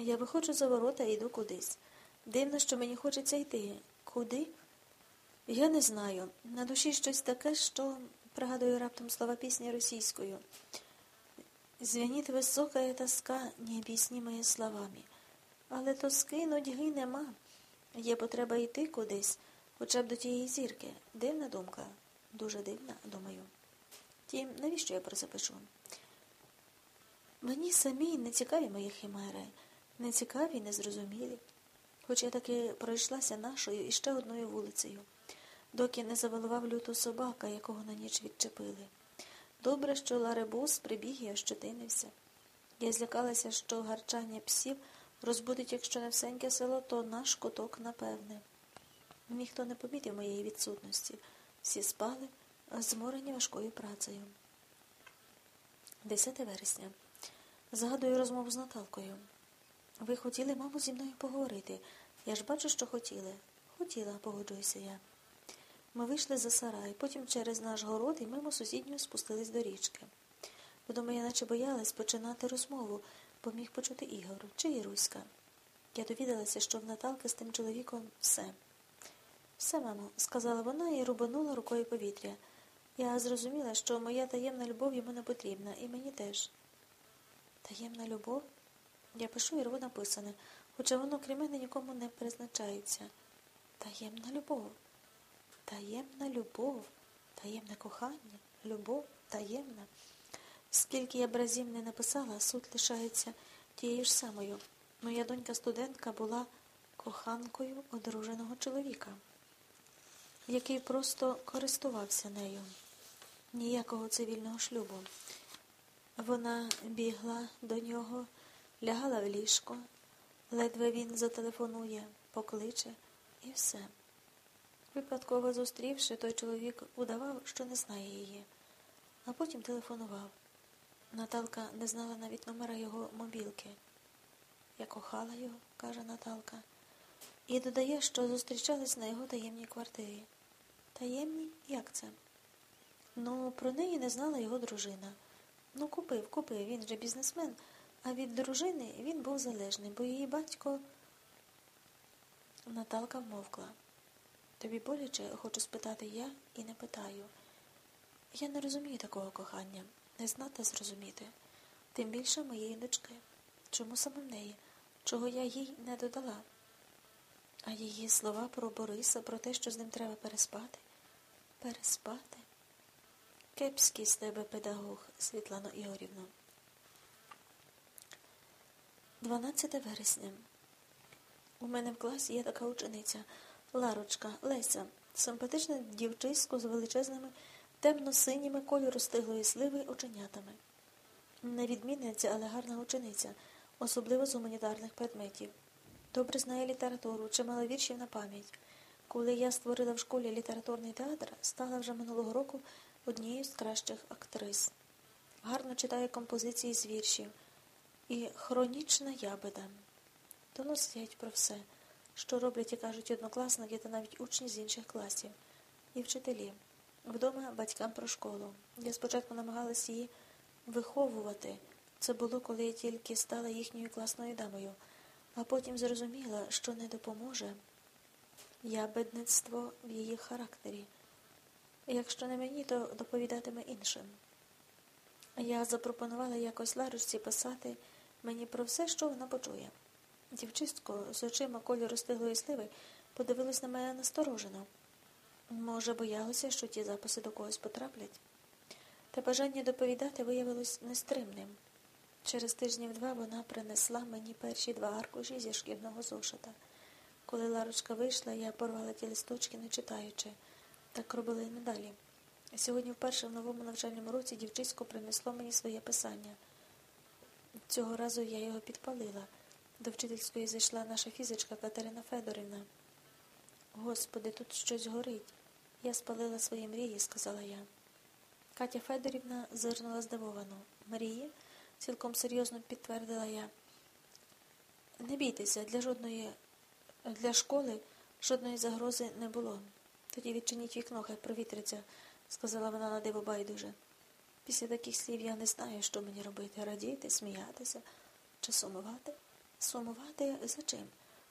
Я виходжу за ворота і йду кудись. Дивно, що мені хочеться йти. Куди? Я не знаю. На душі щось таке, що пригадую раптом слова пісні російською. Звенит високая тоска, необ'яснимая словами. Але тоски нудьги нема. Є потреба йти кудись, хоча б до тієї зірки. Дивна думка. Дуже дивна, думаю. Тім, навіщо я про це пишу? Мені самій не цікаві мої химери, не цікаві, незрозумілі. Хоч я таки пройшлася нашою і ще одною вулицею, доки не завалував люту собака, якого на ніч відчепили. Добре, що Ларебус прибіг і ощетинився. Я злякалася, що гарчання псів розбудить, якщо не всеньке село, то наш куток, напевне. Ніхто не помітив моєї відсутності. Всі спали, зморені важкою працею. 10 вересня. Згадую розмову з Наталкою. Ви хотіли, мабуть, зі мною поговорити. Я ж бачу, що хотіли. Хотіла, погоджуюся я. Ми вийшли за сарай, потім через наш город і мимо сусідньої спустились до річки. Подумаю, я наче боялась починати розмову, бо міг почути Ігор чи Іруська. Я довідалася, що в Наталки з тим чоловіком все. Все, мамо, сказала вона і рубанула рукою повітря. Я зрозуміла, що моя таємна любов йому не потрібна, і мені теж. Таємна любов? Я пишу і рву написане, хоча воно крім мене нікому не призначається. Таємна любов. Таємна любов, таємне кохання, любов таємна. Скільки я б разів не написала, суть лишається тією ж самою. Моя донька-студентка була коханкою одруженого чоловіка, який просто користувався нею. Ніякого цивільного шлюбу. Вона бігла до нього, лягала в ліжко, ледве він зателефонує, покличе і все. Випадково зустрівши, той чоловік удавав, що не знає її, а потім телефонував. Наталка не знала навіть номера його мобілки. Я кохала його, каже Наталка, і додає, що зустрічались на його таємній квартирі. Таємній? Як це? Ну, про неї не знала його дружина. Ну, купив, купив, він же бізнесмен, а від дружини він був залежний, бо її батько. Наталка вмовкла. Тобі боляче, хочу спитати я і не питаю. Я не розумію такого кохання, не знати зрозуміти, тим більше моєї дочки. Чому саме в неї? Чого я їй не додала? А її слова про Бориса, про те, що з ним треба переспати? Переспати? Кепський з тебе педагог, Світлано Ігорівно. 12 вересня. У мене в класі є така учениця. Ларочка, Леся, симпатичне дівчисько з величезними темно-синіми кольору стиглої сливи оченятами. Не відмінниця, але гарна учениця, особливо з гуманітарних предметів. Добре знає літературу, чимало віршів на пам'ять. Коли я створила в школі літературний театр, стала вже минулого року однією з кращих актрис. Гарно читає композиції з віршів і хронічна ябеда. Доносять про все що роблять і кажуть однокласники та навіть учні з інших класів, і вчителі. Вдома батькам про школу. Я спочатку намагалась її виховувати. Це було, коли я тільки стала їхньою класною дамою, а потім зрозуміла, що не допоможе ябедництво в її характері. Якщо не мені, то доповідатиме іншим. Я запропонувала якось Ларочці писати мені про все, що вона почує. Дівчистко з очима кольору стиглої сливи подивилась на мене насторожено. Може, боялася, що ті записи до когось потраплять. Та бажання доповідати виявилось нестримним. Через тижнів два вона принесла мені перші два аркуші зі шкільного зошита. Коли Ларочка вийшла, я порвала ті листочки, не читаючи. Так робили і надалі. Сьогодні, вперше в новому навчальному році, дівчисько принесло мені своє писання. Цього разу я його підпалила. До вчительської зайшла наша фізичка Катерина Федорівна. Господи, тут щось горить. Я спалила свої мрії, сказала я. Катя Федорівна зирнула здивовано. Мрії? цілком серйозно підтвердила я. Не бійтеся, для жодної, для школи жодної загрози не було. Тоді відчиніть вікно, хай провітриться, сказала вона на диво байдуже. Після таких слів я не знаю, що мені робити радіти, сміятися чи сумувати. Сумувати за чим?